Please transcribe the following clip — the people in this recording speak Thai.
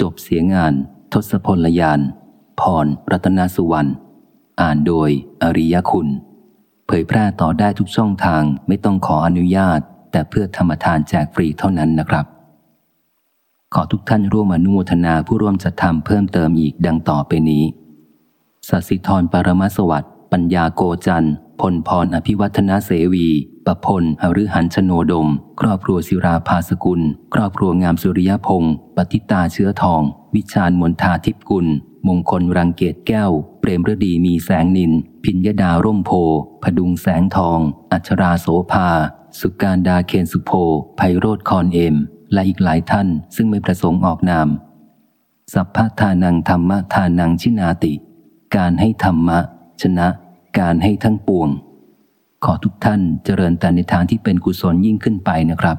จบเสียงาน ทศพลยาน พร รัตนสุวรรณ อ่านโดย อริยคุณ เผยแพร่ต่อได้ทุกช่องทางไม่ต้องขออนุญาต แต่เพื่อธรรมทานแจกฟรีเท่านั้นนะครับ ขอทุกท่านร่วมอนุโมทนาผู้ร่วมจัดทำเพิ่มเติมอีกดังต่อไปนี้สัสิธรปรมสวัสดิ์ปัญญาโกจันพลพรอภิวัฒนาเสวี ประพลหฤหันชโนดม ครอบครัวศิราภาสกุล ครอบครัวงามสุริยพงศ์ปฏิตาเชื้อทอง วิชาญมนทาทิพกุล มงคลรังเกตแก้ว เปรมฤดีมีแสงนิน พิญญดาร่มโพ พดุงแสงทอง อัชราโสภา สุการดาเคนสุโพไพโรธคอนเอม และอีกหลายท่านซึ่งไม่ประสงค์ออกนาม สัพพทานังธรรมทานังชินาติ การให้ธรรมะ ชนะ การให้ทั้งปวง ขอทุกท่านเจริญแต่ในทางที่เป็นกุศลยิ่งขึ้นไปนะครับ